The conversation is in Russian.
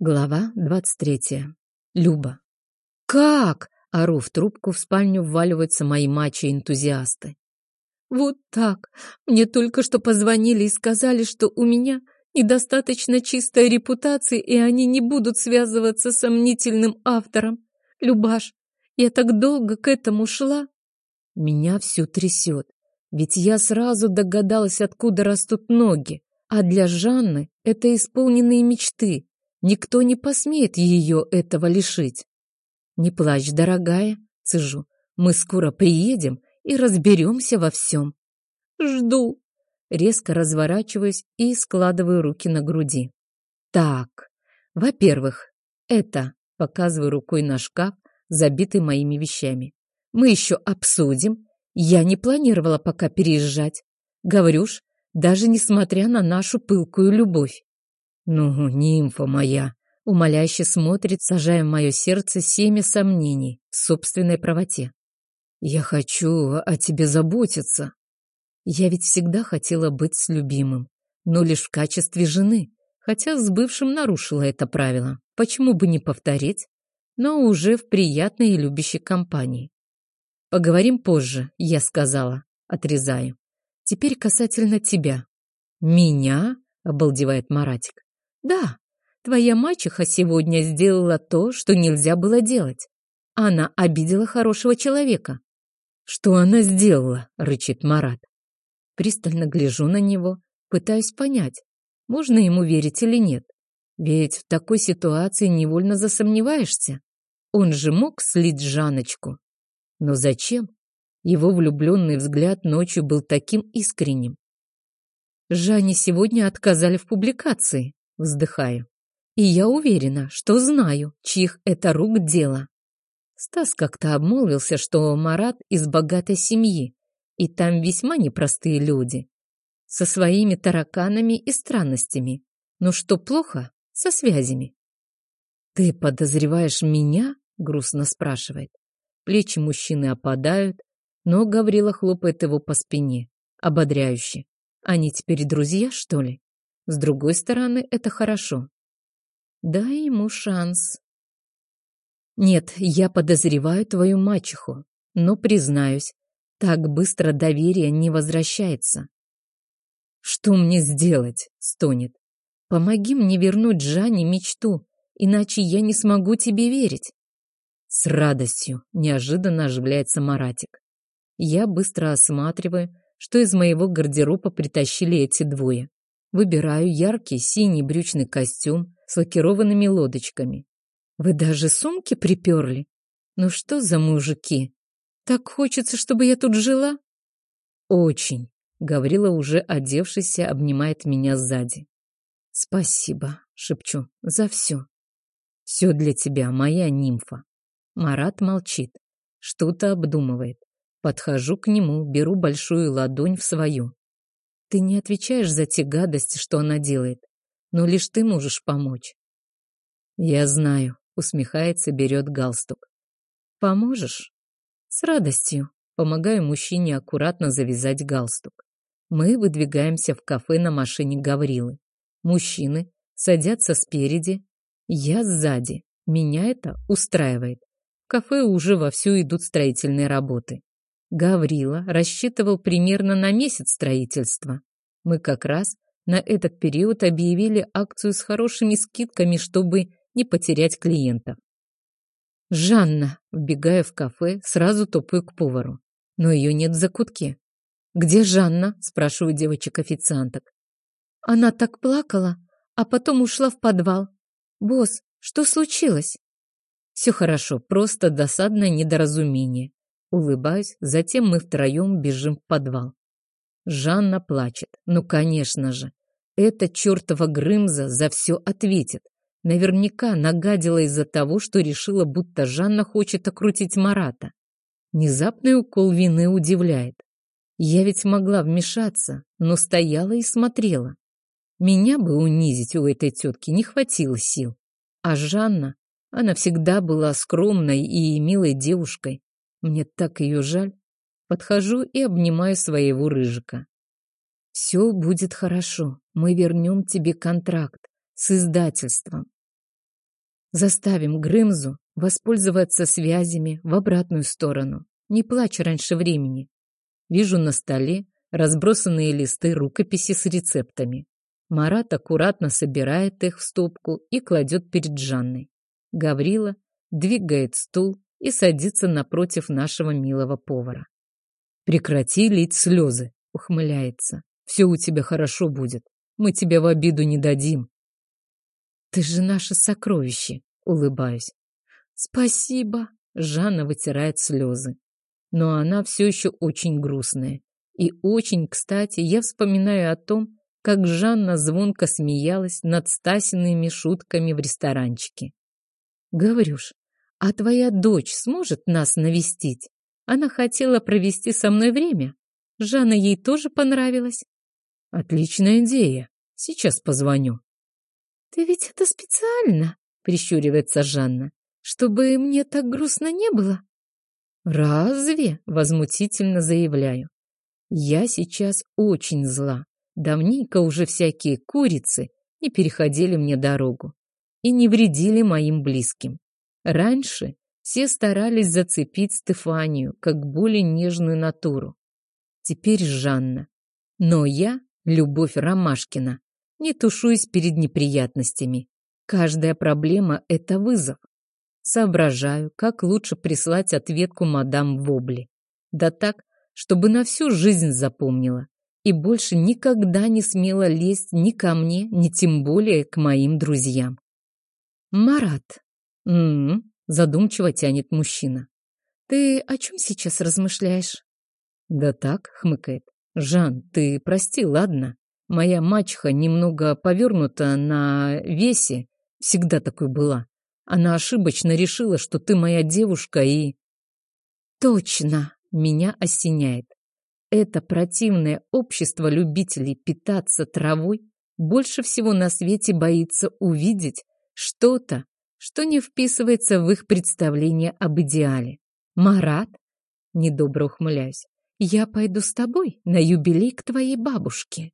Глава двадцать третья. Люба. «Как?» — ору в трубку, в спальню вваливаются мои мачо-энтузиасты. «Вот так. Мне только что позвонили и сказали, что у меня недостаточно чистая репутация, и они не будут связываться с сомнительным автором. Любаш, я так долго к этому шла». Меня всю трясет, ведь я сразу догадалась, откуда растут ноги, а для Жанны это исполненные мечты. Никто не посмеет ее этого лишить. Не плачь, дорогая, цежу. Мы скоро приедем и разберемся во всем. Жду. Резко разворачиваюсь и складываю руки на груди. Так, во-первых, это, показываю рукой на шкаф, забитый моими вещами. Мы еще обсудим. Я не планировала пока переезжать. Говорюш, даже несмотря на нашу пылкую любовь. «Ну, нимфа моя!» Умоляюще смотрит, сажая в мое сердце семя сомнений в собственной правоте. «Я хочу о тебе заботиться». Я ведь всегда хотела быть с любимым, но лишь в качестве жены, хотя с бывшим нарушила это правило. Почему бы не повторить? Но уже в приятной и любящей компании. «Поговорим позже», — я сказала, отрезаю. «Теперь касательно тебя». «Меня?» — обалдевает Маратик. Да, твоя мачеха сегодня сделала то, что нельзя было делать. Она обидела хорошего человека. Что она сделала? рычит Марат. Пристально гляжу на него, пытаюсь понять, можно ему верить или нет. Ведь в такой ситуации невольно засомневаешься. Он же мог слить Жаночку. Но зачем? Его влюбленный взгляд ночью был таким искренним. Жанне сегодня отказали в публикации. Вздыхаю. И я уверена, что знаю, чьих это рук дело. Стас как-то обмолвился, что Марат из богатой семьи, и там весьма непростые люди. Со своими тараканами и странностями. Но что плохо, со связями. «Ты подозреваешь меня?» — грустно спрашивает. Плечи мужчины опадают, но Гаврила хлопает его по спине, ободряюще. Они теперь друзья, что ли? С другой стороны, это хорошо. Дай ему шанс. Нет, я подозреваю твою мачеху, но, признаюсь, так быстро доверие не возвращается. Что мне сделать? Стонет. Помоги мне вернуть Жанне мечту, иначе я не смогу тебе верить. С радостью неожиданно оживляется Маратик. Я быстро осматриваю, что из моего гардероба притащили эти двое. Выбираю яркий синий брючный костюм с лакированными лодочками. Вы даже сумки приперли? Ну что за мужики? Так хочется, чтобы я тут жила? Очень. Гаврила, уже одевшийся, обнимает меня сзади. Спасибо, шепчу, за все. Все для тебя, моя нимфа. Марат молчит, что-то обдумывает. Подхожу к нему, беру большую ладонь в свою. Ты не отвечаешь за те гадости, что она делает, но лишь ты можешь помочь. Я знаю, усмехается, берет галстук. Поможешь? С радостью. Помогаю мужчине аккуратно завязать галстук. Мы выдвигаемся в кафе на машине Гаврилы. Мужчины садятся спереди, я сзади. Меня это устраивает. В кафе уже вовсю идут строительные работы. Гаврила рассчитывал примерно на месяц строительства. Мы как раз на этот период объявили акцию с хорошими скидками, чтобы не потерять клиентов. «Жанна!» — вбегая в кафе, сразу топаю к повару. Но ее нет в закутке. «Где Жанна?» — спрашиваю девочек-официанток. Она так плакала, а потом ушла в подвал. «Босс, что случилось?» «Все хорошо, просто досадное недоразумение. Улыбаюсь, затем мы втроем бежим в подвал. Жанна плачет. Ну, конечно же. Эта чертова Грымза за все ответит. Наверняка нагадила из-за того, что решила, будто Жанна хочет окрутить Марата. Внезапный укол вины удивляет. Я ведь могла вмешаться, но стояла и смотрела. Меня бы унизить у этой тетки не хватило сил. А Жанна, она всегда была скромной и милой девушкой, мне так ее жаль. Подхожу и обнимаю своего рыжика. Все будет хорошо. Мы вернем тебе контракт с издательством. Заставим Грымзу воспользоваться связями в обратную сторону. Не плачь раньше времени. Вижу на столе разбросанные листы рукописи с рецептами. Марат аккуратно собирает их в стопку и кладет перед Жанной. Гаврила двигает стул и садится напротив нашего милого повара. «Прекрати лить слезы», — ухмыляется. «Все у тебя хорошо будет. Мы тебя в обиду не дадим». «Ты же наше сокровище», — улыбаюсь. «Спасибо», — Жанна вытирает слезы. Но она все еще очень грустная. И очень, кстати, я вспоминаю о том, как Жанна звонко смеялась над Стасиными шутками в ресторанчике. «Говорюш, а твоя дочь сможет нас навестить? Она хотела провести со мной время. Жанна ей тоже понравилась». «Отличная идея. Сейчас позвоню». «Ты ведь это специально?» — прищуривается Жанна. «Чтобы мне так грустно не было?» «Разве?» — возмутительно заявляю. «Я сейчас очень зла. Давненько уже всякие курицы не переходили мне дорогу и не вредили моим близким. Раньше все старались зацепить Стефанию как более нежную натуру. Теперь Жанна. Но я, Любовь Ромашкина, не тушуюсь перед неприятностями. Каждая проблема — это вызов. Соображаю, как лучше прислать ответку мадам Вобли. Да так, чтобы на всю жизнь запомнила. И больше никогда не смела лезть ни ко мне, ни тем более к моим друзьям. Марат. М -м -м, задумчиво тянет мужчина. Ты о чем сейчас размышляешь? Да так, хмыкает. Жан, ты прости, ладно? Моя мачеха немного повернута на весе, всегда такой была. Она ошибочно решила, что ты моя девушка и... Точно, меня осеняет. Это противное общество любителей питаться травой больше всего на свете боится увидеть что-то, что не вписывается в их представление об идеале. Марат, недобро ухмыляюсь, я пойду с тобой на юбилей к твоей бабушке.